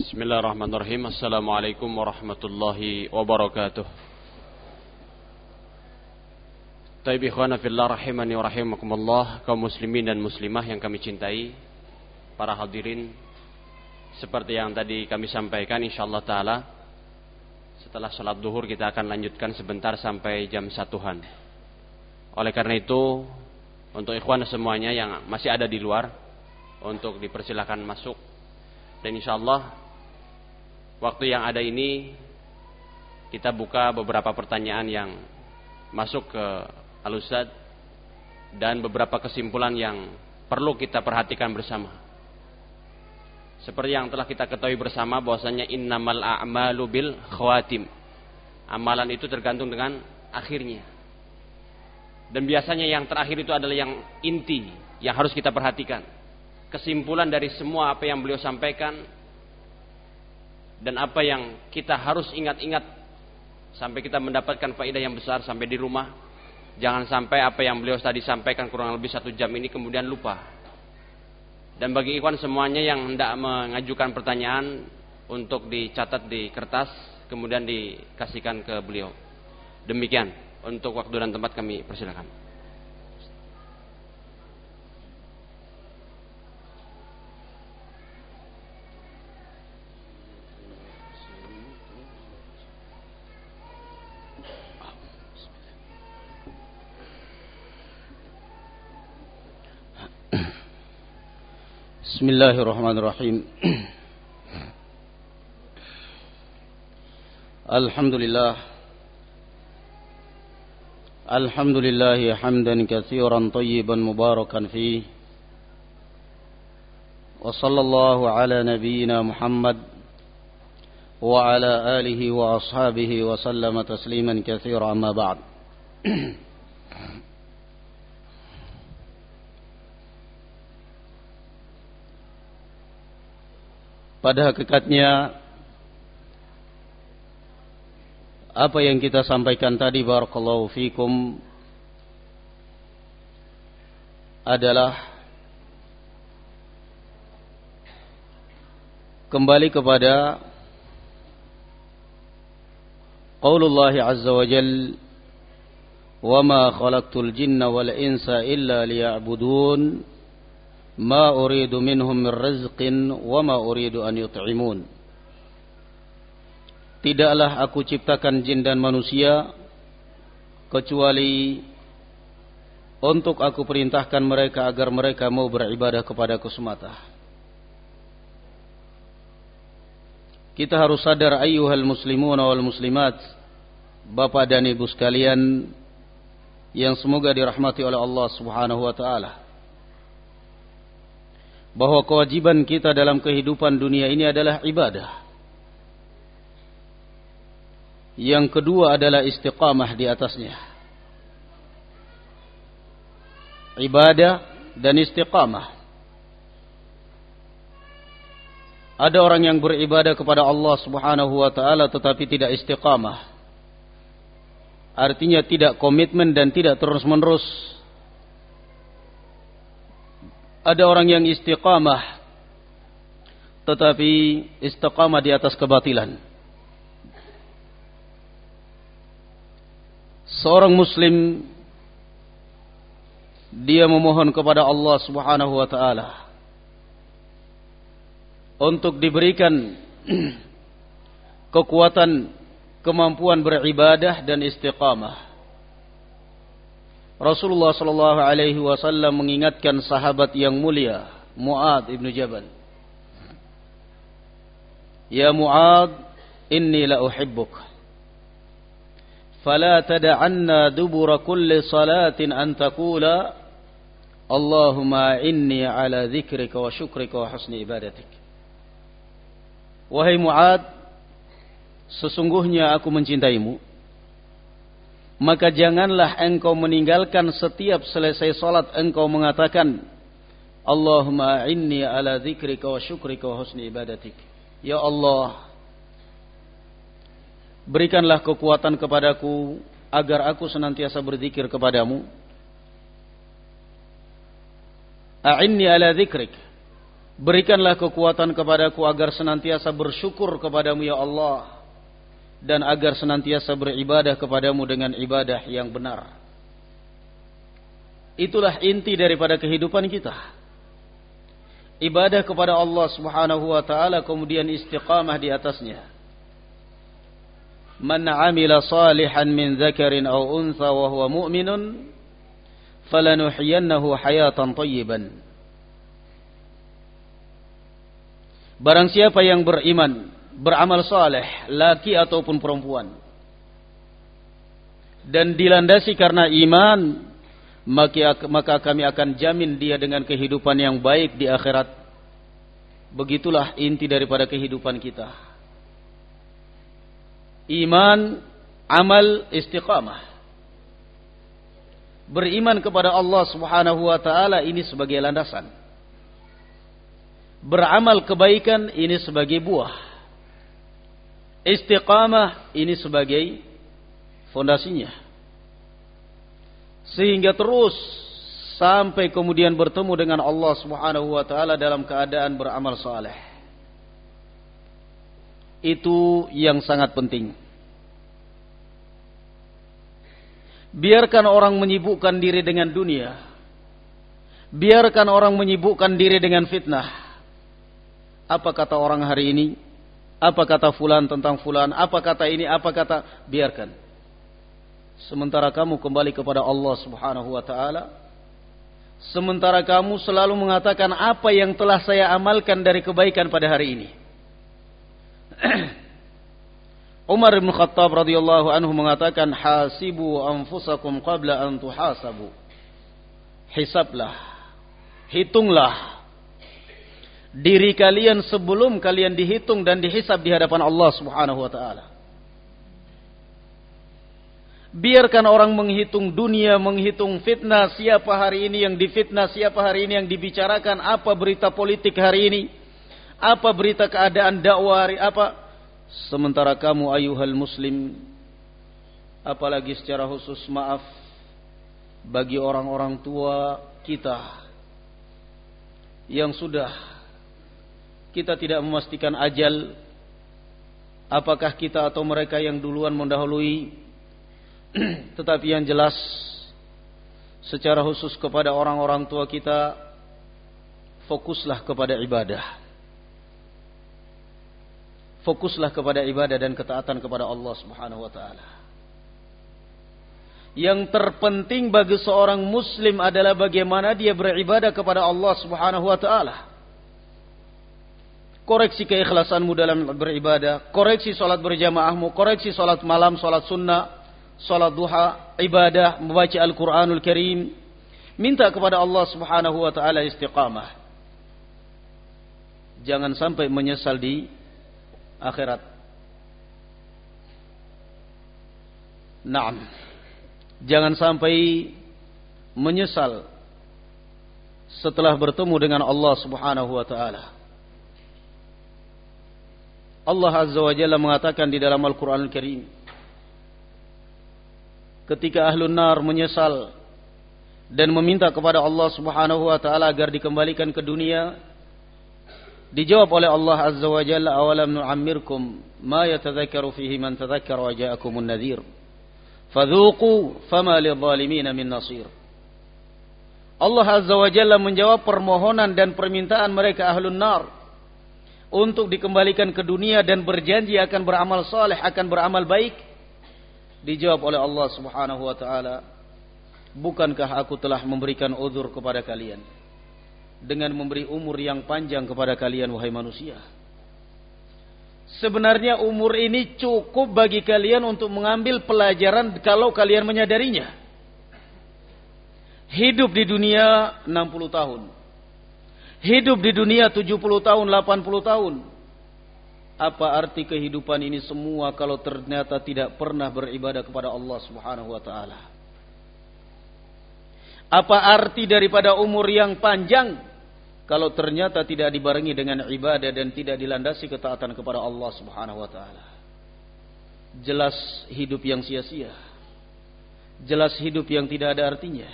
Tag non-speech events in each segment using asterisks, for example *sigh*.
Bismillahirrahmanirrahim. Assalamualaikum warahmatullahi wabarakatuh. Taib ikhwana fillah rahimani wa rahimakumullah kaum muslimin dan muslimah yang kami cintai para hadirin seperti yang tadi kami sampaikan insyaallah taala setelah sholat duhur kita akan lanjutkan sebentar sampai jam satuan. Oleh karena itu untuk ikhwan semuanya yang masih ada di luar untuk dipersilahkan masuk dan insyaallah waktu yang ada ini kita buka beberapa pertanyaan yang masuk ke Alusad dan beberapa kesimpulan yang perlu kita perhatikan bersama. Seperti yang telah kita ketahui bersama bahwasanya innamal a'malu bil khawatim. Amalan itu tergantung dengan akhirnya. Dan biasanya yang terakhir itu adalah yang inti yang harus kita perhatikan. Kesimpulan dari semua apa yang beliau sampaikan dan apa yang kita harus ingat-ingat sampai kita mendapatkan faedah yang besar sampai di rumah Jangan sampai apa yang beliau tadi sampaikan kurang lebih satu jam ini kemudian lupa. Dan bagi ikhwan semuanya yang hendak mengajukan pertanyaan untuk dicatat di kertas, kemudian dikasihkan ke beliau. Demikian untuk waktu dan tempat kami persilakan. بسم الله الرحمن الرحيم. الحمد لله. الحمد لله حمدا كثيرا طيبا مباركا فيه. وصلى الله على نبينا محمد وعلى آله وأصحابه وسلم تسليما كثيرا أما بعد. Pada hakikatnya apa yang kita sampaikan tadi barakallahu fikum adalah kembali kepada qaulullah azza wa jal wa ma khalaqtul jinna wal insa uridu minhum min rizqin wa ma uridu an yut'imun Tidaklah aku ciptakan jin dan manusia kecuali untuk aku perintahkan mereka agar mereka mau beribadah kepadaku semata. Kita harus sadar ayyuhal muslimun wal muslimat, Bapak dan Ibu sekalian yang semoga dirahmati oleh Allah Subhanahu wa taala bahwa kewajiban kita dalam kehidupan dunia ini adalah ibadah. Yang kedua adalah istiqamah di atasnya. Ibadah dan istiqamah. Ada orang yang beribadah kepada Allah Subhanahu wa taala tetapi tidak istiqamah. Artinya tidak komitmen dan tidak terus-menerus ada orang yang istiqamah tetapi istiqamah di atas kebatilan. Seorang muslim dia memohon kepada Allah Subhanahu wa taala untuk diberikan *clears throat* kekuatan kemampuan beribadah dan istiqamah. Rasulullah sallallahu alaihi wasallam mengingatkan sahabat yang mulia Muad ibnu Jabal. Ya Muad, inni la uhibbuk. Fala tad'anna dubura kulli salatin an taqula Allahumma inni ala dzikrika wa syukrika wa husni ibadatik. Wahai Muad, sesungguhnya aku mencintaimu maka janganlah engkau meninggalkan setiap selesai salat engkau mengatakan Allahumma inni ala dzikrika wa syukrika wa husni ibadatik. Ya Allah, berikanlah kekuatan kepadaku agar aku senantiasa berzikir kepadamu. A'inni ala dzikrik. Berikanlah kekuatan kepadaku agar senantiasa bersyukur kepadamu ya Allah dan agar senantiasa beribadah kepadamu dengan ibadah yang benar. Itulah inti daripada kehidupan kita. Ibadah kepada Allah Subhanahu wa taala kemudian istiqamah di atasnya. Man 'amila salihan min dzakarin aw untha wa huwa mu'minun falanuhyiyannahu hayatan thayyiban. Barang siapa yang beriman beramal saleh, laki ataupun perempuan. Dan dilandasi karena iman, maka kami akan jamin dia dengan kehidupan yang baik di akhirat. Begitulah inti daripada kehidupan kita. Iman, amal, istiqamah. Beriman kepada Allah Subhanahu wa taala ini sebagai landasan. Beramal kebaikan ini sebagai buah. Istiqamah ini sebagai fondasinya. Sehingga terus sampai kemudian bertemu dengan Allah Subhanahu wa taala dalam keadaan beramal saleh. Itu yang sangat penting. Biarkan orang menyibukkan diri dengan dunia. Biarkan orang menyibukkan diri dengan fitnah. Apa kata orang hari ini? Apa kata fulan tentang fulan? Apa kata ini? Apa kata? Biarkan. Sementara kamu kembali kepada Allah Subhanahu wa taala. Sementara kamu selalu mengatakan apa yang telah saya amalkan dari kebaikan pada hari ini. *clears throat* Umar bin Khattab radhiyallahu anhu mengatakan hasibu anfusakum qabla an tuhasabu. Hisablah. Hitunglah diri kalian sebelum kalian dihitung dan dihisab di hadapan Allah Subhanahu wa taala. Biarkan orang menghitung dunia, menghitung fitnah, siapa hari ini yang difitnah, siapa hari ini yang dibicarakan, apa berita politik hari ini, apa berita keadaan dakwah hari apa. Sementara kamu ayuhal muslim, apalagi secara khusus maaf bagi orang-orang tua kita yang sudah kita tidak memastikan ajal. Apakah kita atau mereka yang duluan mendahului? *clears throat* Tetapi yang jelas secara khusus kepada orang-orang tua kita fokuslah kepada ibadah. Fokuslah kepada ibadah dan ketaatan kepada Allah Subhanahu wa taala. Yang terpenting bagi seorang muslim adalah bagaimana dia beribadah kepada Allah Subhanahu wa taala koreksi keikhlasanmu dalam beribadah, koreksi salat berjamaahmu, koreksi salat malam, salat sunnah, salat duha, ibadah, membaca Al-Quranul Karim. Minta kepada Allah subhanahu wa ta'ala istiqamah. Jangan sampai menyesal di akhirat. Naam. Jangan sampai menyesal setelah bertemu dengan Allah subhanahu wa ta'ala. Allah Azza wa Jalla mengatakan di dalam Al-Quran Al-Karim. Ketika ahlun nar menyesal dan meminta kepada Allah Subhanahu wa taala agar dikembalikan ke dunia, dijawab oleh Allah Azza wa Jalla, "Awalam nu'ammirkum ma yatadhakkaru fihi man tadhakkara wa ja'akumun nadhir." Fadhuqu fama lidh-dhalimin min nasir. Allah Azza wa Jalla menjawab permohonan dan permintaan mereka ahlun nar untuk dikembalikan ke dunia dan berjanji akan beramal saleh, akan beramal baik? Dijawab oleh Allah Subhanahu wa taala, "Bukankah aku telah memberikan uzur kepada kalian dengan memberi umur yang panjang kepada kalian wahai manusia?" Sebenarnya umur ini cukup bagi kalian untuk mengambil pelajaran kalau kalian menyadarinya. Hidup di dunia 60 tahun Hidup di dunia 70 tahun, 80 tahun. Apa arti kehidupan ini semua kalau ternyata tidak pernah beribadah kepada Allah Subhanahu wa taala? Apa arti daripada umur yang panjang kalau ternyata tidak dibarengi dengan ibadah dan tidak dilandasi ketaatan kepada Allah Subhanahu wa taala? Jelas hidup yang sia-sia. Jelas hidup yang tidak ada artinya.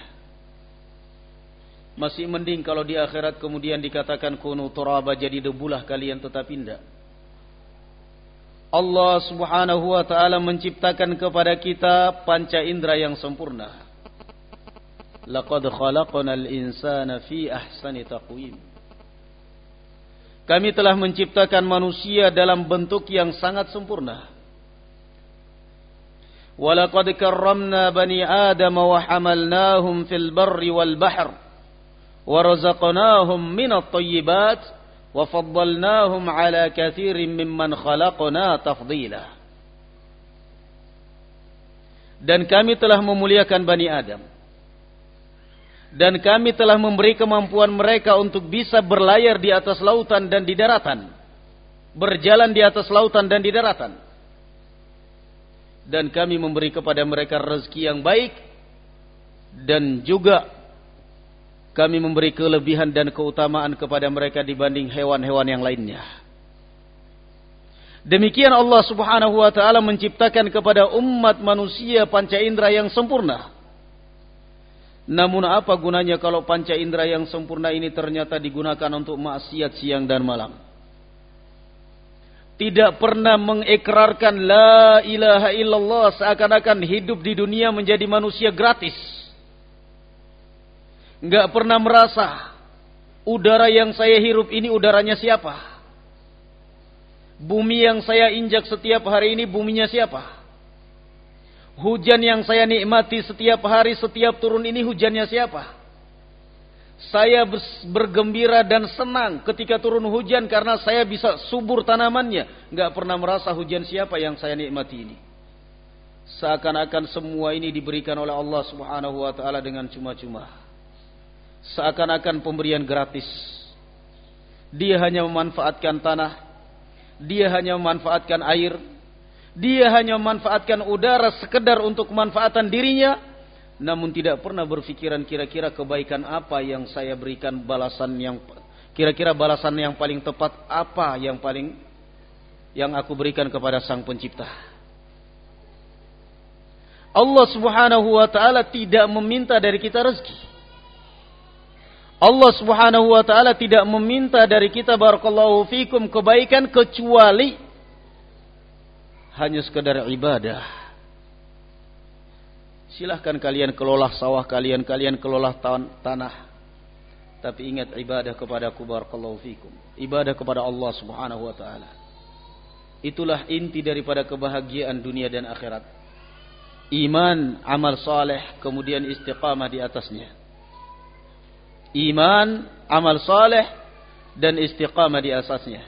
Masih mending kalau di akhirat kemudian dikatakan kunu turaba jadi debulah kalian tetap indah. Allah Subhanahu wa taala menciptakan kepada kita panca indera yang sempurna. Laqad khalaqnal insana fi ahsani taqwim. Kami telah menciptakan manusia dalam bentuk yang sangat sempurna. Walaqad karramna bani Adam wa hamalnahum fil barri wal bahr. ورزقناهم من الطيبات وفضلناهم على كثير ممن خلقنا تفضيلا. Dan kami telah memuliakan Bani Adam. Dan kami telah memberi kemampuan mereka untuk bisa berlayar di atas lautan dan di daratan. Berjalan di atas lautan dan di daratan. Dan kami memberi kepada mereka rezeki yang baik. Dan juga kami memberi kelebihan dan keutamaan kepada mereka dibanding hewan-hewan yang lainnya. Demikian Allah Subhanahu wa taala menciptakan kepada umat manusia panca indera yang sempurna. Namun apa gunanya kalau panca indera yang sempurna ini ternyata digunakan untuk maksiat siang dan malam? Tidak pernah mengikrarkan la ilaha illallah seakan-akan hidup di dunia menjadi manusia gratis nggak pernah merasa udara yang saya hirup ini udaranya siapa? Bumi yang saya injak setiap hari ini buminya siapa? Hujan yang saya nikmati setiap hari, setiap turun ini hujannya siapa? Saya bergembira dan senang ketika turun hujan karena saya bisa subur tanamannya. Nggak pernah merasa hujan siapa yang saya nikmati ini. Seakan-akan semua ini diberikan oleh Allah Subhanahu wa taala dengan cuma-cuma seakan-akan pemberian gratis. Dia hanya memanfaatkan tanah, dia hanya memanfaatkan air, dia hanya memanfaatkan udara sekedar untuk kemanfaatan dirinya, namun tidak pernah berpikiran kira-kira kebaikan apa yang saya berikan balasan yang kira-kira balasan yang paling tepat apa yang paling yang aku berikan kepada Sang Pencipta. Allah Subhanahu wa taala tidak meminta dari kita rezeki. Allah Subhanahu wa taala tidak meminta dari kita barakallahu fikum kebaikan kecuali hanya sekadar ibadah. Silahkan kalian kelola sawah kalian, kalian kelola tan tanah. Tapi ingat ibadah kepada barakallahu fikum. Ibadah kepada Allah Subhanahu wa taala. Itulah inti daripada kebahagiaan dunia dan akhirat. Iman, amal saleh, kemudian istiqamah di atasnya iman, amal saleh dan istiqamah di asasnya.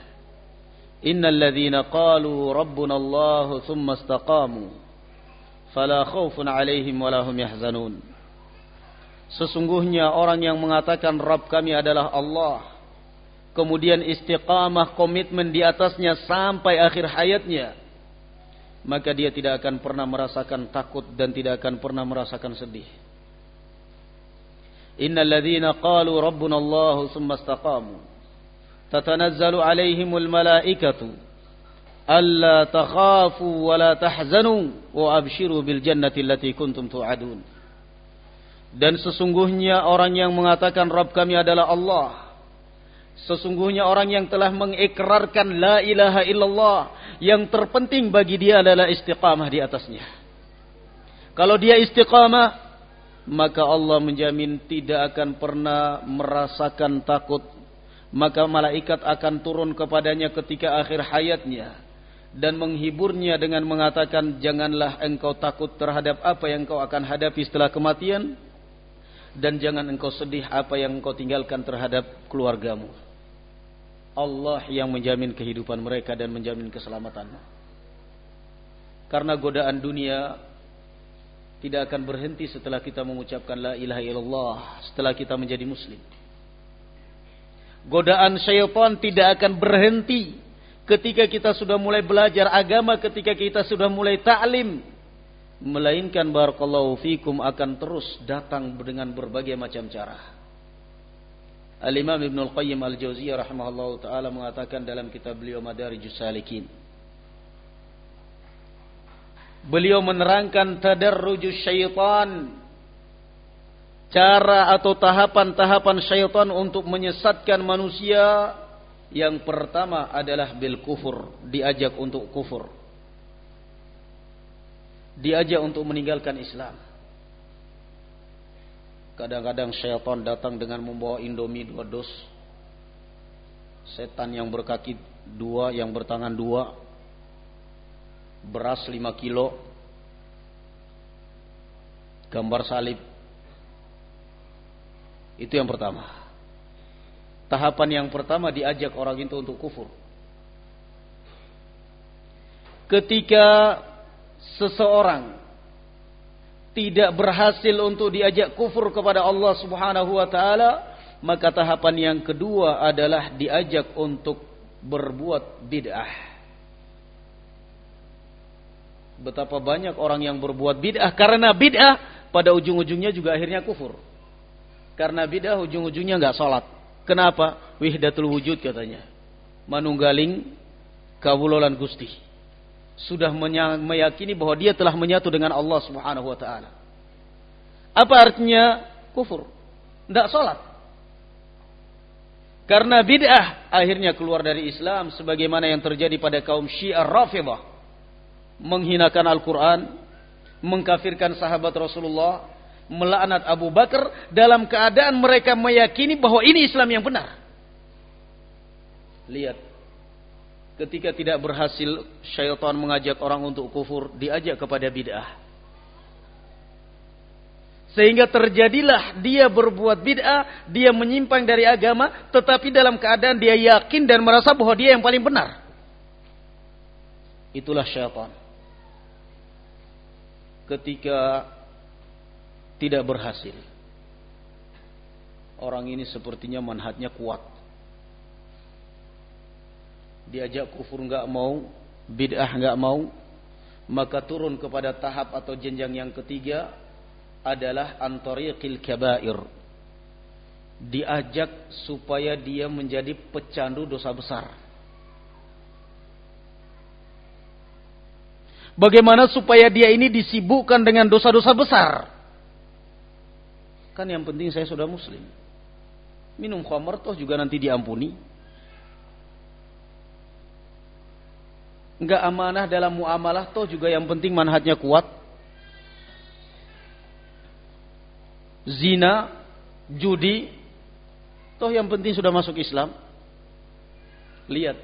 Innal ladzina qalu rabbuna Allah thumma istaqamu fala khaufun 'alaihim wala hum yahzanun. Sesungguhnya orang yang mengatakan Rabb kami adalah Allah kemudian istiqamah komitmen di atasnya sampai akhir hayatnya maka dia tidak akan pernah merasakan takut dan tidak akan pernah merasakan sedih. إن الذين قالوا ربنا الله ثم استقاموا تتنزل عليهم الملائكة ألا تخافوا ولا تحزنوا وأبشروا بالجنة التي كنتم توعدون Dan sesungguhnya orang yang mengatakan Rabb kami adalah Allah. Sesungguhnya orang yang telah mengikrarkan la ilaha illallah. Yang terpenting bagi dia adalah istiqamah di atasnya. Kalau dia istiqamah, maka Allah menjamin tidak akan pernah merasakan takut. Maka malaikat akan turun kepadanya ketika akhir hayatnya dan menghiburnya dengan mengatakan janganlah engkau takut terhadap apa yang engkau akan hadapi setelah kematian dan jangan engkau sedih apa yang engkau tinggalkan terhadap keluargamu. Allah yang menjamin kehidupan mereka dan menjamin keselamatan karena godaan dunia tidak akan berhenti setelah kita mengucapkan la ilaha illallah setelah kita menjadi muslim. Godaan syaitan tidak akan berhenti ketika kita sudah mulai belajar agama, ketika kita sudah mulai ta'lim. Melainkan barakallahu fikum akan terus datang dengan berbagai macam cara. Al-Imam Ibn Al-Qayyim Al-Jauziyah rahimahullah ta'ala mengatakan dalam kitab beliau Madarijus Salikin. Beliau menerangkan tadarrujus syaitan cara atau tahapan-tahapan syaitan untuk menyesatkan manusia yang pertama adalah bil kufur, diajak untuk kufur. Diajak untuk meninggalkan Islam. Kadang-kadang syaitan datang dengan membawa indomie dua dos. Setan yang berkaki dua, yang bertangan dua. Beras lima kilo. Gambar salib itu yang pertama. Tahapan yang pertama diajak orang itu untuk kufur. Ketika seseorang tidak berhasil untuk diajak kufur kepada Allah Subhanahu wa taala, maka tahapan yang kedua adalah diajak untuk berbuat bid'ah. Betapa banyak orang yang berbuat bid'ah karena bid'ah pada ujung-ujungnya juga akhirnya kufur. Karena bidah ujung-ujungnya nggak sholat. Kenapa? Wihdatul wujud katanya. Manunggaling kawulolan gusti. Sudah meyakini bahwa dia telah menyatu dengan Allah subhanahu wa ta'ala. Apa artinya? Kufur. Tidak sholat. Karena bid'ah akhirnya keluar dari Islam sebagaimana yang terjadi pada kaum Syiah Rafidah. Menghinakan Al-Quran, mengkafirkan sahabat Rasulullah, melaknat Abu Bakar dalam keadaan mereka meyakini bahwa ini Islam yang benar. Lihat, ketika tidak berhasil syaitan mengajak orang untuk kufur, diajak kepada bid'ah. Sehingga terjadilah dia berbuat bid'ah, dia menyimpang dari agama, tetapi dalam keadaan dia yakin dan merasa bahwa dia yang paling benar. Itulah syaitan. Ketika tidak berhasil. Orang ini sepertinya manhatnya kuat. Diajak kufur nggak mau, bid'ah nggak mau, maka turun kepada tahap atau jenjang yang ketiga adalah antariqil kabair. Diajak supaya dia menjadi pecandu dosa besar. Bagaimana supaya dia ini disibukkan dengan dosa-dosa besar? Kan yang penting saya sudah muslim. Minum khamar toh juga nanti diampuni. Enggak amanah dalam muamalah toh juga yang penting manhajnya kuat. Zina, judi, toh yang penting sudah masuk Islam. Lihat,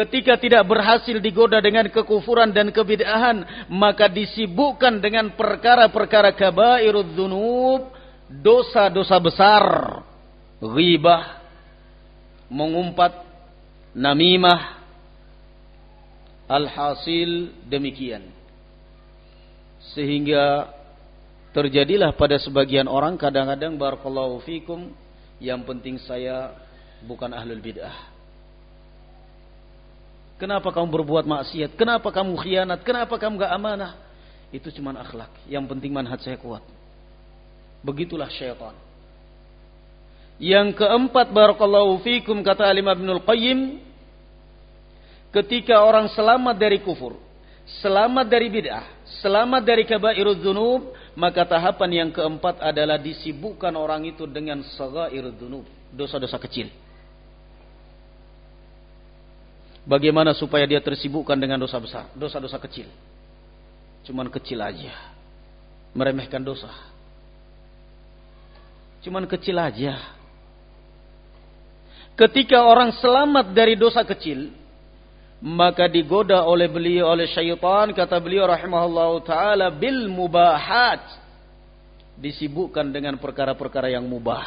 Ketika tidak berhasil digoda dengan kekufuran dan kebid'ahan, maka disibukkan dengan perkara-perkara kabairud dzunub, dosa-dosa besar, ghibah, mengumpat, namimah, alhasil demikian. Sehingga terjadilah pada sebagian orang kadang-kadang barakallahu fikum yang penting saya bukan ahlul bid'ah Kenapa kamu berbuat maksiat? Kenapa kamu khianat? Kenapa kamu gak amanah? Itu cuma akhlak. Yang penting manhaj saya kuat. Begitulah syaitan. Yang keempat barakallahu fikum kata Alim Ibnul Qayyim ketika orang selamat dari kufur, selamat dari bid'ah, selamat dari kabairud dzunub, maka tahapan yang keempat adalah disibukkan orang itu dengan sagairud dzunub, dosa-dosa kecil. Bagaimana supaya dia tersibukkan dengan dosa besar, dosa-dosa kecil. Cuman kecil aja. Meremehkan dosa. Cuman kecil aja. Ketika orang selamat dari dosa kecil, maka digoda oleh beliau oleh syaitan kata beliau rahimahullah taala bil mubahat disibukkan dengan perkara-perkara yang mubah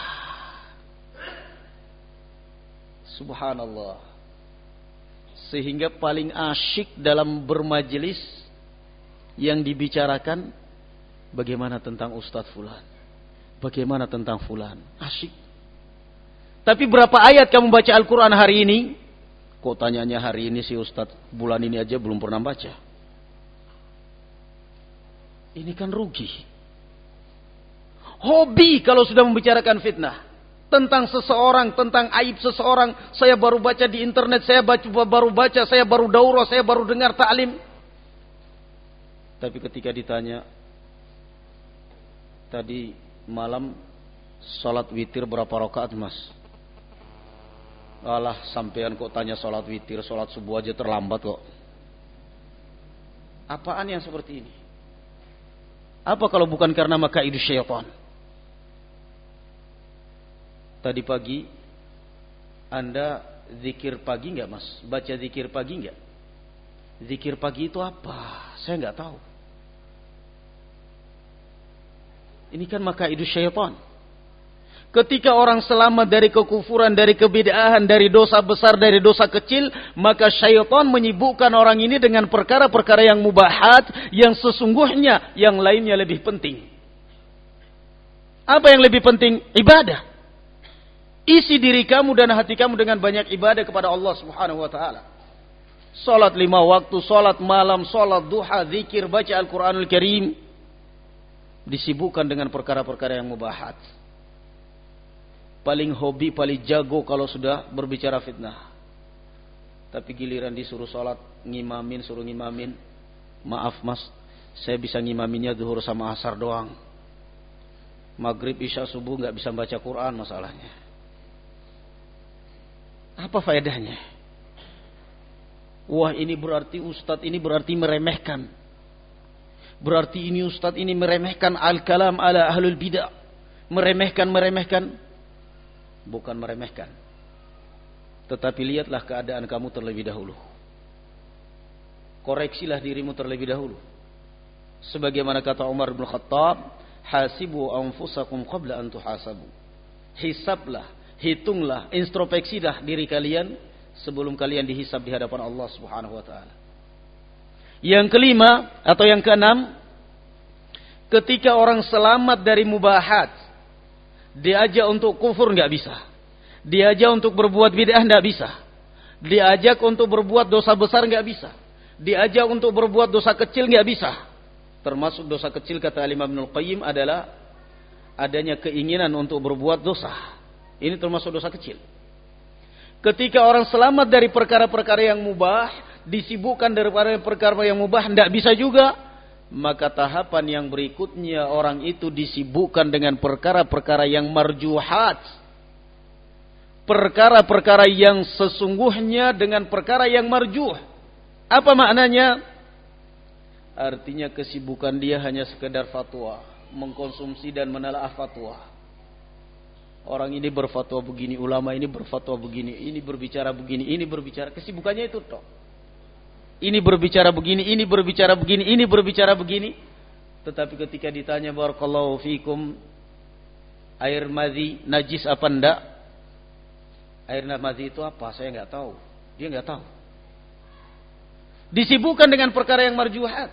subhanallah sehingga paling asyik dalam bermajelis yang dibicarakan bagaimana tentang Ustadz Fulan. Bagaimana tentang Fulan. Asyik. Tapi berapa ayat kamu baca Al-Quran hari ini? Kok tanyanya hari ini si Ustadz bulan ini aja belum pernah baca. Ini kan rugi. Hobi kalau sudah membicarakan fitnah tentang seseorang, tentang aib seseorang, saya baru baca di internet, saya baca, baru baca, saya baru daurah, saya baru dengar taklim. Tapi ketika ditanya, tadi malam sholat witir berapa rakaat mas? Alah sampean kok tanya sholat witir, sholat subuh aja terlambat kok. Apaan yang seperti ini? Apa kalau bukan karena maka itu syaitan? Tadi pagi Anda zikir pagi nggak mas? Baca zikir pagi nggak? Zikir pagi itu apa? Saya nggak tahu. Ini kan maka itu syaitan. Ketika orang selamat dari kekufuran, dari kebidaahan, dari dosa besar, dari dosa kecil, maka syaitan menyibukkan orang ini dengan perkara-perkara yang mubahat, yang sesungguhnya yang lainnya lebih penting. Apa yang lebih penting? Ibadah. Isi diri kamu dan hati kamu dengan banyak ibadah kepada Allah Subhanahu wa taala. Salat lima waktu, salat malam, salat duha, zikir, baca Al-Qur'anul Karim. Disibukkan dengan perkara-perkara yang mubahat paling hobi, paling jago kalau sudah berbicara fitnah. Tapi giliran disuruh sholat, ngimamin, suruh ngimamin. Maaf mas, saya bisa ngimaminnya duhur sama asar doang. Maghrib, isya, subuh nggak bisa baca Quran masalahnya. Apa faedahnya? Wah ini berarti ustadz ini berarti meremehkan. Berarti ini ustadz ini meremehkan al-kalam ala ahlul bidah. Meremehkan, meremehkan bukan meremehkan. Tetapi lihatlah keadaan kamu terlebih dahulu. Koreksilah dirimu terlebih dahulu. Sebagaimana kata Umar bin Khattab, hasibu anfusakum qabla an tuhasabu. Hisablah, hitunglah, introspeksilah diri kalian sebelum kalian dihisab di hadapan Allah Subhanahu wa taala. Yang kelima atau yang keenam, ketika orang selamat dari mubahat, Diajak untuk kufur nggak bisa. Diajak untuk berbuat bid'ah nggak bisa. Diajak untuk berbuat dosa besar nggak bisa. Diajak untuk berbuat dosa kecil nggak bisa. Termasuk dosa kecil kata Imam Ibnul Qayyim adalah adanya keinginan untuk berbuat dosa. Ini termasuk dosa kecil. Ketika orang selamat dari perkara-perkara yang mubah, disibukkan dari perkara yang mubah, tidak bisa juga maka tahapan yang berikutnya orang itu disibukkan dengan perkara-perkara yang marjuhat. Perkara-perkara yang sesungguhnya dengan perkara yang marjuh. Apa maknanya? Artinya kesibukan dia hanya sekedar fatwa, mengkonsumsi dan menelaah fatwa. Orang ini berfatwa begini, ulama ini berfatwa begini, ini berbicara begini, ini berbicara kesibukannya itu toh. Ini berbicara begini, ini berbicara begini, ini berbicara begini. Tetapi ketika ditanya barakallahu fikum air madhi najis apa enggak? Air madhi itu apa? Saya nggak tahu. Dia nggak tahu. Disibukkan dengan perkara yang marjuhat.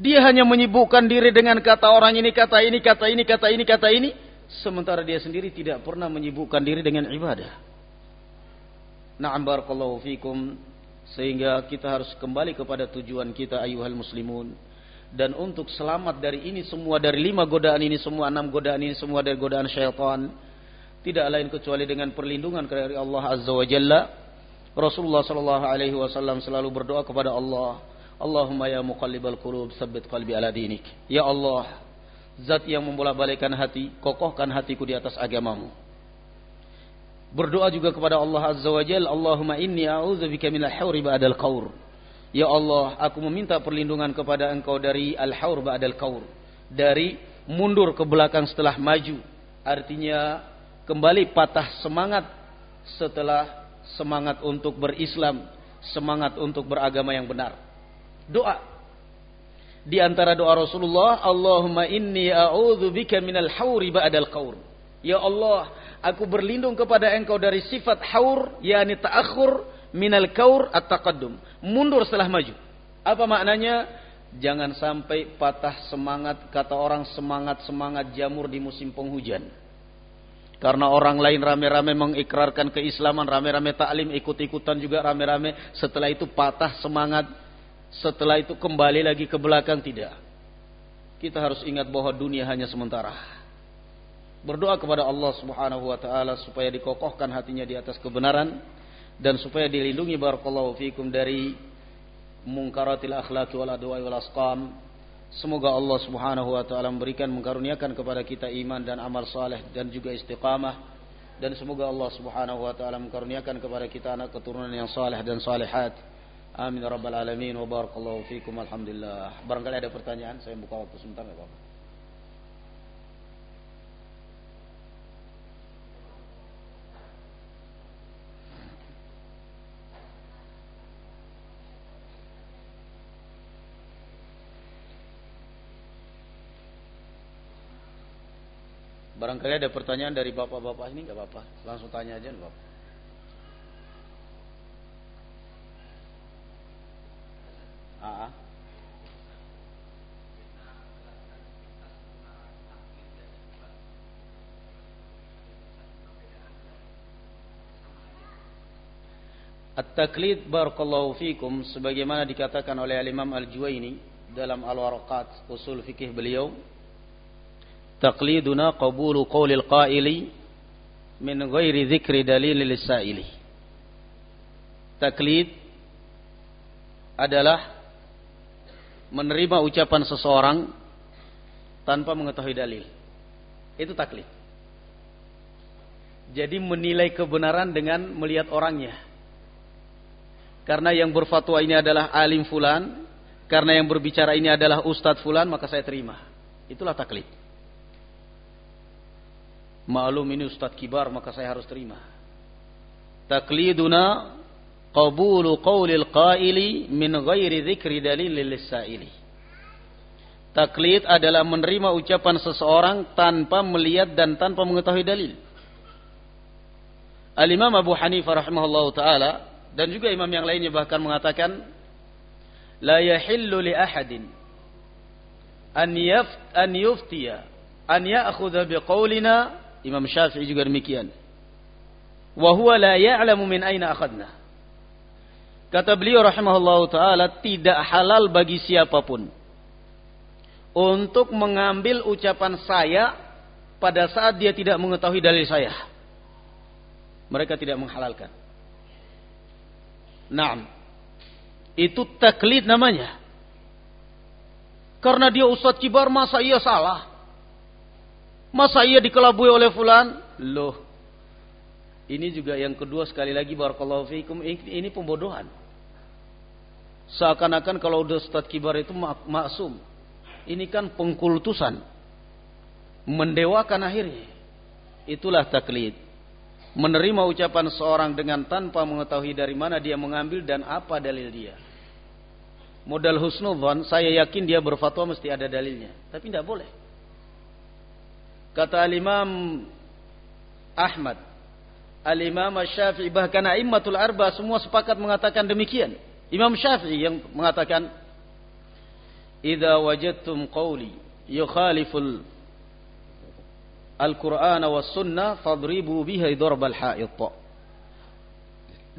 Dia hanya menyibukkan diri dengan kata orang ini, kata ini, kata ini, kata ini, kata ini. Sementara dia sendiri tidak pernah menyibukkan diri dengan ibadah. Na'am barakallahu fikum sehingga kita harus kembali kepada tujuan kita ayuhal muslimun. Dan untuk selamat dari ini semua, dari lima godaan ini semua, enam godaan ini semua dari godaan syaitan. Tidak lain kecuali dengan perlindungan dari Allah Azza wa Jalla. Rasulullah sallallahu alaihi wasallam selalu berdoa kepada Allah, Allahumma ya muqallibal qulub tsabbit qalbi ala dinik. Ya Allah, zat yang membolak-balikkan hati, kokohkan hatiku di atas agamamu. Berdoa juga kepada Allah Azza wa Jalla, Allahumma inni a'udzubika minal hauri ba'dal qaur. Ya Allah, aku meminta perlindungan kepada Engkau dari al-haur ba'dal qaur. Dari mundur ke belakang setelah maju. Artinya kembali patah semangat setelah semangat untuk berislam, semangat untuk beragama yang benar. Doa. Di antara doa Rasulullah, Allahumma inni a'udzubika minal hauri ba'dal qaur. Ya Allah, aku berlindung kepada engkau dari sifat haur, yakni ta'akhur minal kaur at-taqaddum. Mundur setelah maju. Apa maknanya? Jangan sampai patah semangat, kata orang semangat-semangat jamur di musim penghujan. Karena orang lain rame-rame mengikrarkan keislaman, rame-rame taklim, ikut-ikutan juga rame-rame. Setelah itu patah semangat, setelah itu kembali lagi ke belakang, tidak. Kita harus ingat bahwa dunia hanya sementara berdoa kepada Allah Subhanahu wa taala supaya dikokohkan hatinya di atas kebenaran dan supaya dilindungi barakallahu fikum dari mungkaratil akhlaki wal adwa'i wal asqam Semoga Allah Subhanahu wa taala memberikan mengkaruniakan kepada kita iman dan amal saleh dan juga istiqamah dan semoga Allah Subhanahu wa taala mengkaruniakan kepada kita anak keturunan yang saleh dan salihat. Amin ya rabbal alamin wa barakallahu fikum alhamdulillah. Barangkali ada pertanyaan, saya buka waktu sebentar ya, Bapak. Barangkali ada pertanyaan dari bapak-bapak ini nggak apa-apa, langsung tanya aja bapak. At-taklid barakallahu fikum sebagaimana dikatakan oleh Imam Al-Juwaini dalam Al-Waraqat usul fikih beliau taqliduna qabulu qawlil qaili min ghairi dzikri dalil lisaili. Taklid adalah menerima ucapan seseorang tanpa mengetahui dalil. Itu taklid. Jadi menilai kebenaran dengan melihat orangnya. Karena yang berfatwa ini adalah alim fulan karena yang berbicara ini adalah ustadz fulan maka saya terima. Itulah taklid. Maklum ini ustadz kibar maka saya harus terima. Takliduna qabulu qawlil qaili min ghairi dzikri dalil lisaili. Taklid adalah menerima ucapan seseorang tanpa melihat dan tanpa mengetahui dalil. Al-Imam Abu Hanifah rahimahullah taala dan juga imam yang lainnya bahkan mengatakan la yahillu li ahadin an yaft an yuftiya an ya'khudha biqaulina Imam Syafi'i juga demikian. Wa huwa la ya'lamu min aina akhadna. Kata beliau rahimahullahu taala tidak halal bagi siapa pun untuk mengambil ucapan saya pada saat dia tidak mengetahui dalil saya. Mereka tidak menghalalkan. Naam. Itu taklid namanya. Karena dia ustadz kibar masa ia salah? Masa ia dikelabui oleh fulan? Loh. Ini juga yang kedua sekali lagi barakallahu fiikum ini pembodohan. Seakan-akan kalau udah Ustaz Kibar itu maksum. Ini kan pengkultusan. Mendewakan akhirnya. Itulah taklid. Menerima ucapan seorang dengan tanpa mengetahui dari mana dia mengambil dan apa dalil dia. Modal husnudhan, saya yakin dia berfatwa mesti ada dalilnya. Tapi tidak boleh. Kata Al-Imam Ahmad, Al-Imam Syafi'i bahkan A'immatul Arba semua sepakat mengatakan demikian. Imam Syafi'i yang mengatakan, "Idza wajadtum qawli yukhaliful Al-Qur'an was sunnah fadribu biha darbal ha'id."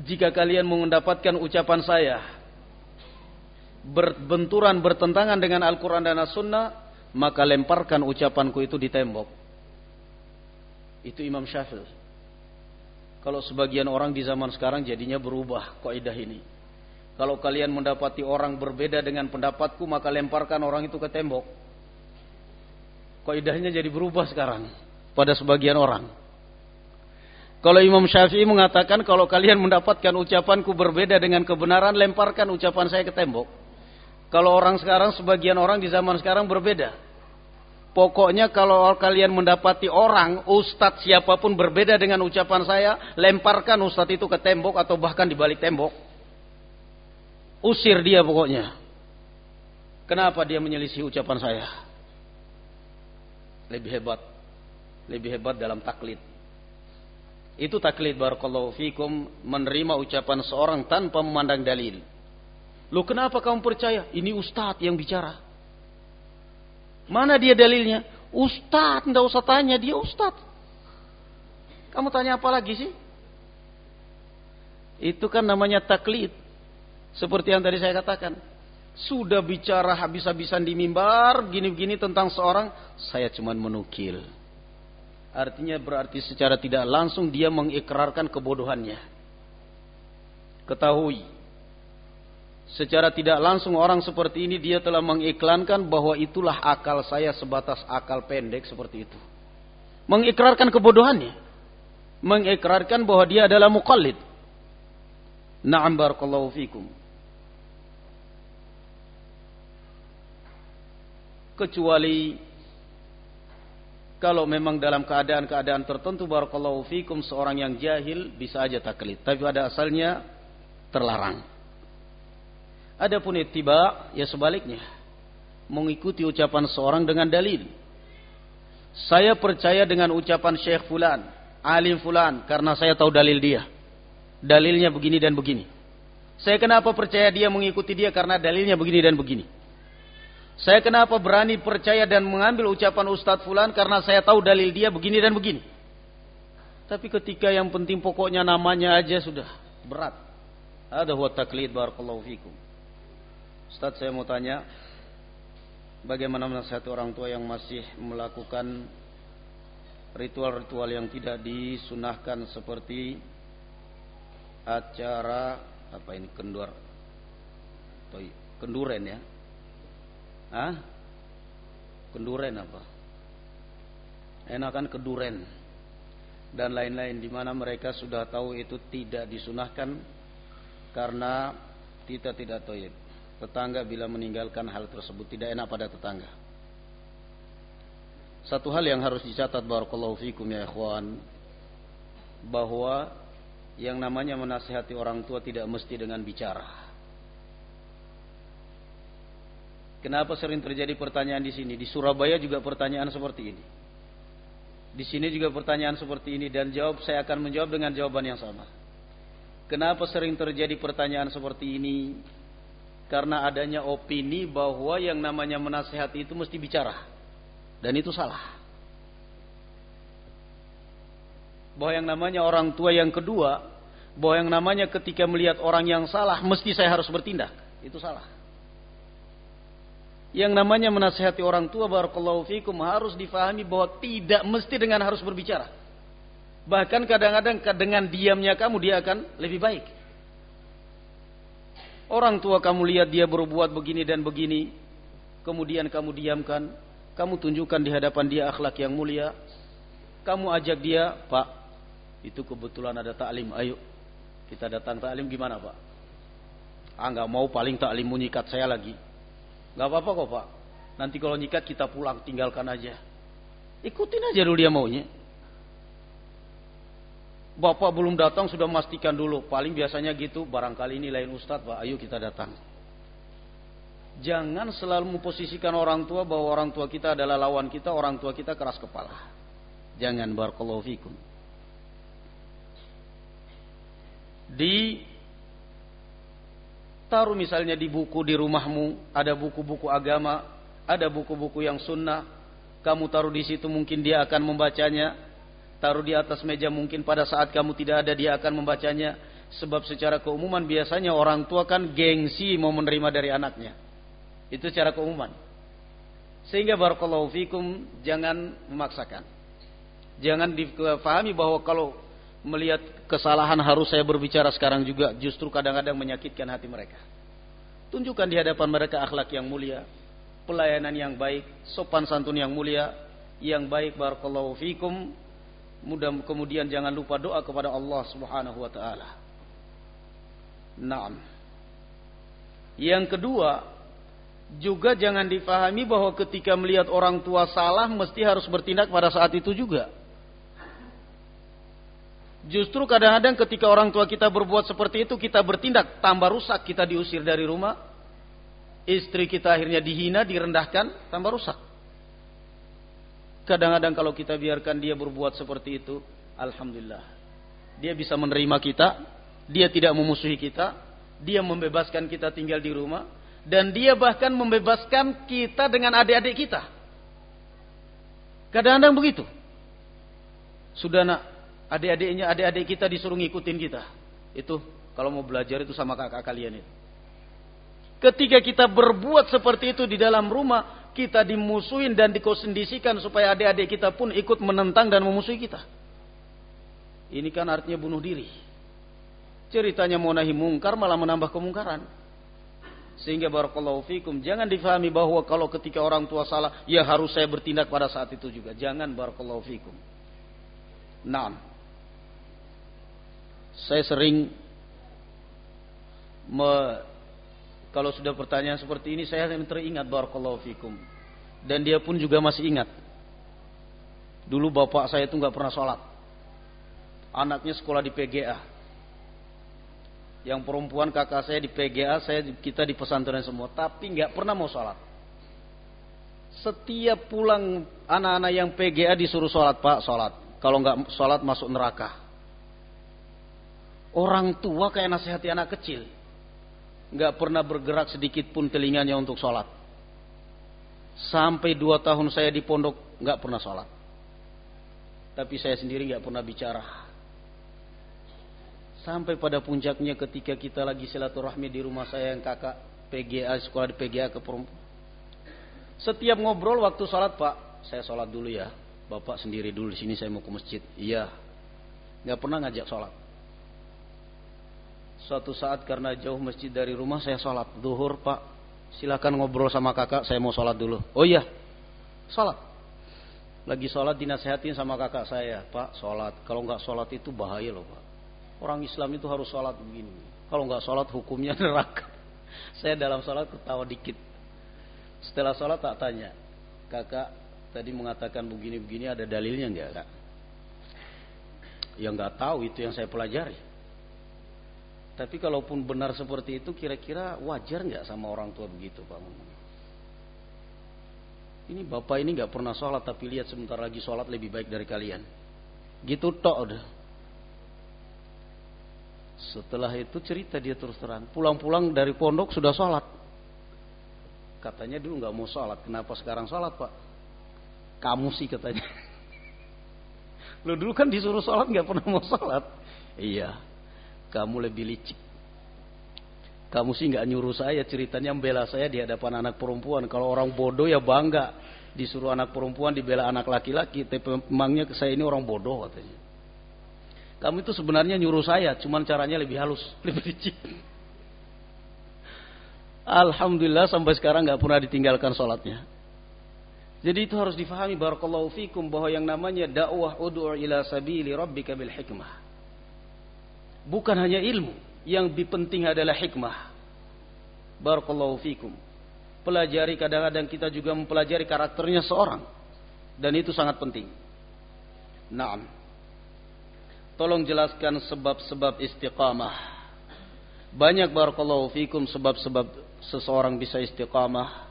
Jika kalian mendapatkan ucapan saya berbenturan bertentangan dengan Al-Quran dan As-Sunnah, maka lemparkan ucapanku itu di tembok. Itu Imam Syafi'i. Kalau sebagian orang di zaman sekarang jadinya berubah kaidah ini. Kalau kalian mendapati orang berbeda dengan pendapatku maka lemparkan orang itu ke tembok. Kaidahnya jadi berubah sekarang pada sebagian orang. Kalau Imam Syafi'i mengatakan kalau kalian mendapatkan ucapanku berbeda dengan kebenaran lemparkan ucapan saya ke tembok. Kalau orang sekarang sebagian orang di zaman sekarang berbeda. Pokoknya kalau kalian mendapati orang, ustadz siapa pun berbeda dengan ucapan saya, lemparkan ustadz itu ke tembok atau bahkan di balik tembok. Usir dia pokoknya. Kenapa dia menyelisih ucapan saya? Lebih hebat. Lebih hebat dalam taklid. Itu taklid barakallahu fikum menerima ucapan seorang tanpa memandang dalil. Lu kenapa kamu percaya? Ini ustadz yang bicara. Mana dia dalilnya? Ustadz, tidak usah tanya, dia ustadz. Kamu tanya apa lagi sih? Itu kan namanya taklid. Seperti yang tadi saya katakan. Sudah bicara habis-habisan di mimbar, gini-gini tentang seorang, saya cuma menukil. Artinya berarti secara tidak langsung dia mengikrarkan kebodohannya. Ketahui. Secara tidak langsung orang seperti ini dia telah mengiklankan bahwa itulah akal saya sebatas akal pendek seperti itu. Mengikrarkan kebodohannya. Mengikrarkan bahwa dia adalah muqallid. Na'am barakallahu fikum. Kecuali kalau memang dalam keadaan-keadaan tertentu barakallahu fikum seorang yang jahil bisa aja taklid. Tapi pada asalnya terlarang. Adapun ittiba ya sebaliknya. Mengikuti ucapan seorang dengan dalil. Saya percaya dengan ucapan Syekh fulan, alim fulan karena saya tahu dalil dia. Dalilnya begini dan begini. Saya kenapa percaya dia mengikuti dia karena dalilnya begini dan begini. Saya kenapa berani percaya dan mengambil ucapan Ustadz Fulan karena saya tahu dalil dia begini dan begini. Tapi ketika yang penting pokoknya namanya aja sudah berat. Ada huwa taklid barakallahu fikum. Ustaz saya mau tanya bagaimana menasihati orang tua yang masih melakukan ritual-ritual yang tidak disunahkan seperti acara apa ini kendur kenduren ya ah kenduren apa enakan keduren dan lain-lain di mana mereka sudah tahu itu tidak disunahkan karena kita tidak toyib tetangga bila meninggalkan hal tersebut tidak enak pada tetangga. Satu hal yang harus dicatat barakallahu fikum ya ikhwan bahwa yang namanya menasihati orang tua tidak mesti dengan bicara. Kenapa sering terjadi pertanyaan di sini? Di Surabaya juga pertanyaan seperti ini. Di sini juga pertanyaan seperti ini dan jawab saya akan menjawab dengan jawaban yang sama. Kenapa sering terjadi pertanyaan seperti ini? karena adanya opini bahwa yang namanya menasehati itu mesti bicara. Dan itu salah. Bahwa yang namanya orang tua yang kedua, bahwa yang namanya ketika melihat orang yang salah mesti saya harus bertindak. Itu salah. Yang namanya menasehati orang tua barakallahu fikum harus difahami bahwa tidak mesti dengan harus berbicara. Bahkan kadang-kadang dengan diamnya kamu dia akan lebih baik. Orang tua kamu lihat dia berbuat begini dan begini, kemudian kamu diamkan, kamu tunjukkan di hadapan dia akhlak yang mulia, kamu ajak dia, Pak, itu kebetulan ada taklim, ayo kita datang taklim gimana Pak? Ah nggak mau paling taklim nyikat saya lagi, nggak apa-apa kok Pak. Nanti kalau nyikat kita pulang tinggalkan aja, ikutin aja dulu dia maunya. Bapak belum datang sudah memastikan dulu. Paling biasanya gitu, barangkali ini lain ustadz, Pak. Ayo kita datang. Jangan selalu memposisikan orang tua bahwa orang tua kita adalah lawan kita, orang tua kita keras kepala. Jangan barakallahu fikum. Di taruh misalnya di buku di rumahmu, ada buku-buku agama, ada buku-buku yang sunnah, kamu taruh di situ mungkin dia akan membacanya, taruh di atas meja mungkin pada saat kamu tidak ada dia akan membacanya. Sebab secara keumuman biasanya orang tua kan gengsi mau menerima dari anaknya. Itu secara keumuman. Sehingga barakallahu fikum jangan memaksakan. Jangan difahami bahwa kalau melihat kesalahan harus saya berbicara sekarang juga justru kadang-kadang menyakitkan hati mereka tunjukkan di hadapan mereka akhlak yang mulia pelayanan yang baik sopan santun yang mulia yang baik barakallahu fikum Mudah kemudian jangan lupa doa kepada Allah Subhanahu wa taala. Naam. Yang kedua, juga jangan difahami bahwa ketika melihat orang tua salah mesti harus bertindak pada saat itu juga. Justru kadang-kadang ketika orang tua kita berbuat seperti itu kita bertindak tambah rusak kita diusir dari rumah. Istri kita akhirnya dihina, direndahkan, tambah rusak. Kadang-kadang kalau kita biarkan dia berbuat seperti itu, alhamdulillah. Dia bisa menerima kita, dia tidak memusuhi kita, dia membebaskan kita tinggal di rumah, dan dia bahkan membebaskan kita dengan adik-adik kita. Kadang-kadang begitu. Sudah nak, adik-adiknya, adik-adik kita disuruh ngikutin kita. Itu kalau mau belajar itu sama kakak kalian itu. Ketika kita berbuat seperti itu di dalam rumah, kita dimusuhin dan dikondisikan supaya adik-adik kita pun ikut menentang dan memusuhi kita. Ini kan artinya bunuh diri. Ceritanya mau nahi mungkar malah menambah kemungkaran. Sehingga barakallahu fikum jangan difahami bahwa kalau ketika orang tua salah ya harus saya bertindak pada saat itu juga. Jangan barakallahu fikum. Nah, saya sering me, kalau sudah pertanyaan seperti ini saya teringat barakallahu fikum. Dan dia pun juga masih ingat. Dulu bapak saya itu nggak pernah sholat. Anaknya sekolah di PGA yang perempuan kakak saya di PGA, saya kita di pesantren semua, tapi nggak pernah mau sholat. Setiap pulang anak-anak yang PGA disuruh sholat pak, sholat. Kalau nggak sholat masuk neraka. Orang tua kayak nasihati anak kecil, nggak pernah bergerak sedikit pun telinganya untuk sholat. Sampai dua tahun saya di pondok nggak pernah sholat. Tapi saya sendiri nggak pernah bicara Sampai pada puncaknya ketika kita lagi silaturahmi di rumah saya yang kakak PGA, sekolah di PGA ke perempuan. Setiap ngobrol waktu sholat pak, saya sholat dulu ya. Bapak sendiri dulu di sini saya mau ke masjid. Iya, nggak pernah ngajak sholat. Suatu saat karena jauh masjid dari rumah saya sholat duhur pak. Silakan ngobrol sama kakak, saya mau sholat dulu. Oh iya, sholat. Lagi sholat dinasehatin sama kakak saya, Pak, sholat. Kalau nggak sholat itu bahaya loh, Pak. Orang Islam itu harus sholat begini. Kalau nggak sholat hukumnya *laughs* neraka. Saya dalam sholat ketawa dikit. Setelah sholat tak tanya. Kakak tadi mengatakan begini-begini ada dalilnya nggak kak? Ya nggak tahu itu yang saya pelajari. Tapi kalaupun benar seperti itu kira-kira wajar nggak sama orang tua begitu Pak Ini bapak ini nggak pernah sholat tapi lihat sebentar lagi sholat lebih baik dari kalian. Gitu tok udah. Setelah itu cerita dia terus terang. Pulang-pulang dari pondok sudah sholat. Katanya dulu nggak mau sholat. Kenapa sekarang sholat pak? Kamu sih katanya. *laughs* Lo dulu kan disuruh sholat nggak pernah mau sholat. Iya. Kamu lebih licik. Kamu sih nggak nyuruh saya ceritanya membela saya di hadapan anak perempuan. Kalau orang bodoh ya bangga disuruh anak perempuan dibela anak laki-laki. Tapi memangnya saya ini orang bodoh katanya. Kamu itu sebenarnya nyuruh saya, cuman caranya lebih halus, *laughs* lebih licik. Alhamdulillah sampai sekarang nggak pernah ditinggalkan sholatnya. Jadi itu harus difahami barakallahu fikum bahwa yang namanya dakwah ud'u ila sabili rabbika bil hikmah. Bukan hanya ilmu, yang lebih penting adalah hikmah. Barakallahu fikum. Pelajari kadang-kadang kita juga mempelajari karakternya seorang dan itu sangat penting. Naam. Tolong jelaskan sebab-sebab istiqamah. Banyak barakallahu fikum sebab-sebab seseorang bisa istiqamah.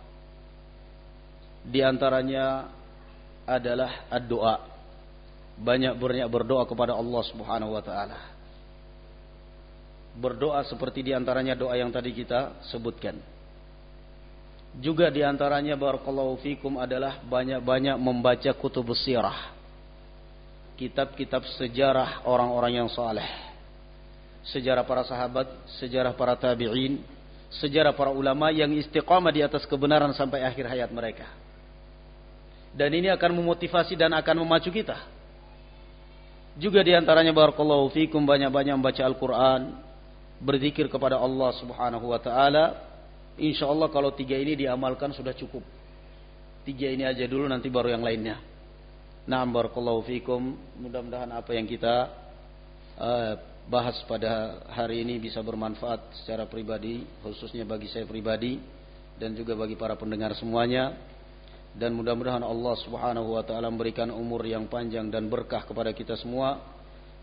Di antaranya adalah doa. Banyak berdoa kepada Allah Subhanahu wa taala. Berdoa seperti di antaranya doa yang tadi kita sebutkan. Juga di antaranya barakallahu fikum adalah banyak-banyak membaca kutub sirah kitab-kitab sejarah orang-orang yang saleh. Sejarah para sahabat, sejarah para tabi'in, sejarah para ulama yang istiqamah di atas kebenaran sampai akhir hayat mereka. Dan ini akan memotivasi dan akan memacu kita. Juga di antaranya barakallahu fikum banyak-banyak membaca Al-Qur'an, berzikir kepada Allah Subhanahu wa taala. Insyaallah kalau tiga ini diamalkan sudah cukup. Tiga ini aja dulu nanti baru yang lainnya. Naam barakallahu fikum. Mudah-mudahan apa yang kita uh, bahas pada hari ini bisa bermanfaat secara pribadi, khususnya bagi saya pribadi dan juga bagi para pendengar semuanya. Dan mudah-mudahan Allah Subhanahu wa taala memberikan umur yang panjang dan berkah kepada kita semua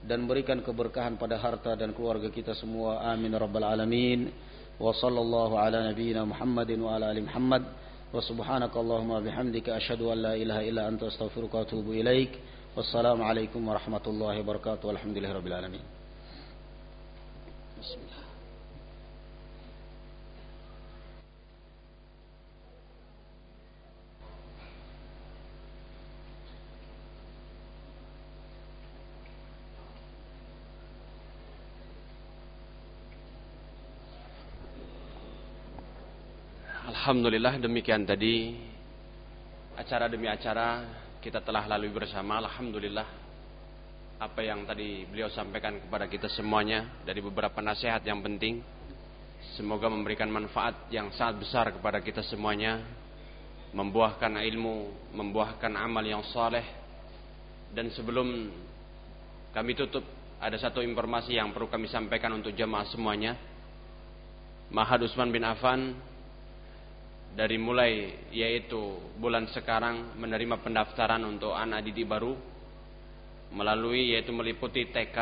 dan berikan keberkahan pada harta dan keluarga kita semua. Amin rabbal alamin. Wa sallallahu ala nabiyyina Muhammadin wa ala ali Muhammad. وسبحانك اللهم بحمدك أشهد أن لا إله إلا أنت أستغفرك وأتوب إليك والسلام عليكم ورحمة الله وبركاته والحمد لله Alhamdulillah demikian tadi acara demi acara kita telah lalui bersama Alhamdulillah apa yang tadi beliau sampaikan kepada kita semuanya dari beberapa nasihat yang penting Semoga memberikan manfaat yang sangat besar kepada kita semuanya. Membuahkan ilmu, membuahkan amal yang saleh. Dan sebelum kami tutup, ada satu informasi yang perlu kami sampaikan untuk jemaah semuanya. Mahad Usman bin Affan dari mulai yaitu bulan sekarang menerima pendaftaran untuk anak didik baru melalui yaitu meliputi TK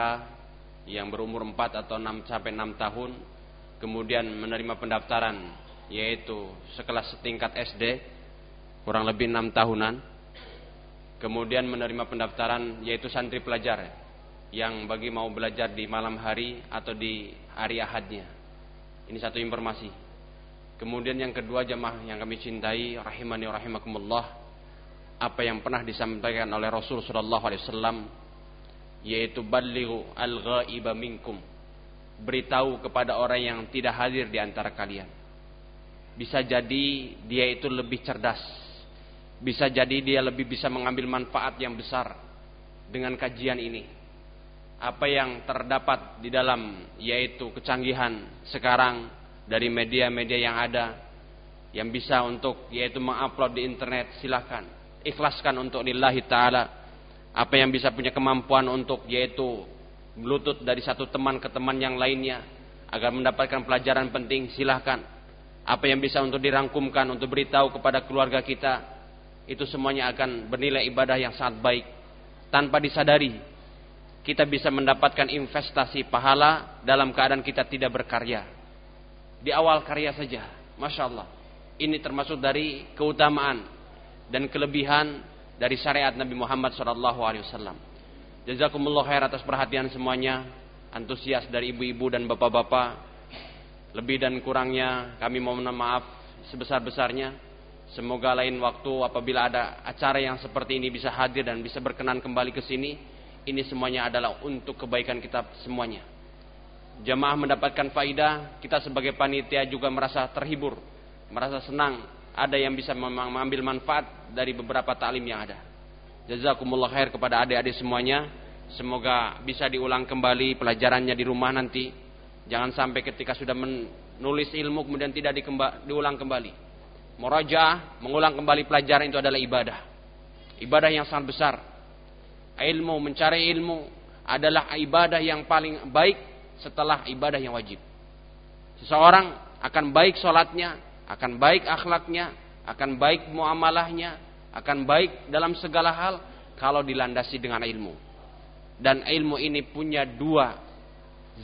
yang berumur 4 atau 6 sampai 6 tahun kemudian menerima pendaftaran yaitu sekelas setingkat SD kurang lebih enam tahunan kemudian menerima pendaftaran yaitu santri pelajar yang bagi mau belajar di malam hari atau di hari ahadnya. Ini satu informasi kemudian yang kedua jamaah yang kami cintai rahimani rahimakumullah apa yang pernah disampaikan oleh Rasul sallallahu alaihi wasallam yaitu balighu al-ghaiba minkum beritahu kepada orang yang tidak hadir di antara kalian. Bisa jadi dia itu lebih cerdas. Bisa jadi dia lebih bisa mengambil manfaat yang besar dengan kajian ini. Apa yang terdapat di dalam yaitu kecanggihan sekarang dari media-media yang ada yang bisa untuk yaitu mengupload di internet silahkan ikhlaskan untuk lillahi taala. Apa yang bisa punya kemampuan untuk yaitu Bluetooth dari satu teman ke teman yang lainnya agar mendapatkan pelajaran penting silahkan apa yang bisa untuk dirangkumkan untuk beritahu kepada keluarga kita itu semuanya akan bernilai ibadah yang sangat baik. Tanpa disadari kita bisa mendapatkan investasi pahala dalam keadaan kita tidak berkarya di awal karya saja Masya Allah ini termasuk dari keutamaan dan kelebihan dari syariat Nabi Muhammad SAW Jazakumullah khair atas perhatian semuanya. Antusias dari ibu-ibu dan bapak-bapak. Lebih dan kurangnya kami mohon maaf sebesar-besarnya. Semoga lain waktu apabila ada acara yang seperti ini bisa hadir dan bisa berkenan kembali ke sini. Ini semuanya adalah untuk kebaikan kita semuanya. Jamaah mendapatkan faidah, kita sebagai panitia juga merasa terhibur, merasa senang. Ada yang bisa mengambil manfaat dari beberapa taklim yang ada. Jazakumullah khair kepada adik-adik semuanya. Semoga bisa diulang kembali pelajarannya di rumah nanti. Jangan sampai ketika sudah menulis ilmu kemudian tidak diulang kembali. Murajaah, mengulang kembali pelajaran itu adalah ibadah. Ibadah yang sangat besar. Ilmu, mencari ilmu adalah ibadah yang paling baik setelah ibadah yang wajib. Seseorang akan baik sholatnya, akan baik akhlaknya, akan baik muamalahnya, akan baik dalam segala hal kalau dilandasi dengan ilmu. Dan ilmu ini punya dua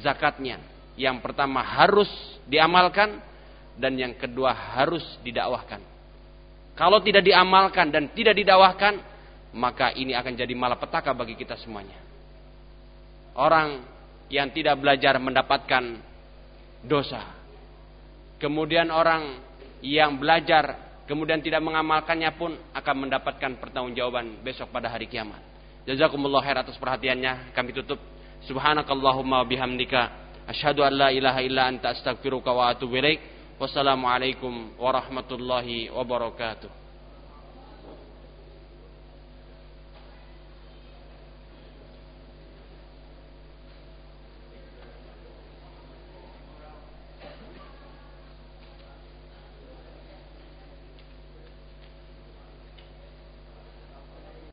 zakatnya. Yang pertama harus diamalkan dan yang kedua harus didakwahkan. Kalau tidak diamalkan dan tidak didakwahkan, maka ini akan jadi malapetaka bagi kita semuanya. Orang yang tidak belajar mendapatkan dosa. Kemudian orang yang belajar kemudian tidak mengamalkannya pun akan mendapatkan pertanggungjawaban besok pada hari kiamat. Jazakumullah khair atas perhatiannya. Kami tutup. Subhanakallahumma bihamdika asyhadu an la ilaha illa anta astaghfiruka wa atubu ilaik. Wassalamualaikum warahmatullahi wabarakatuh.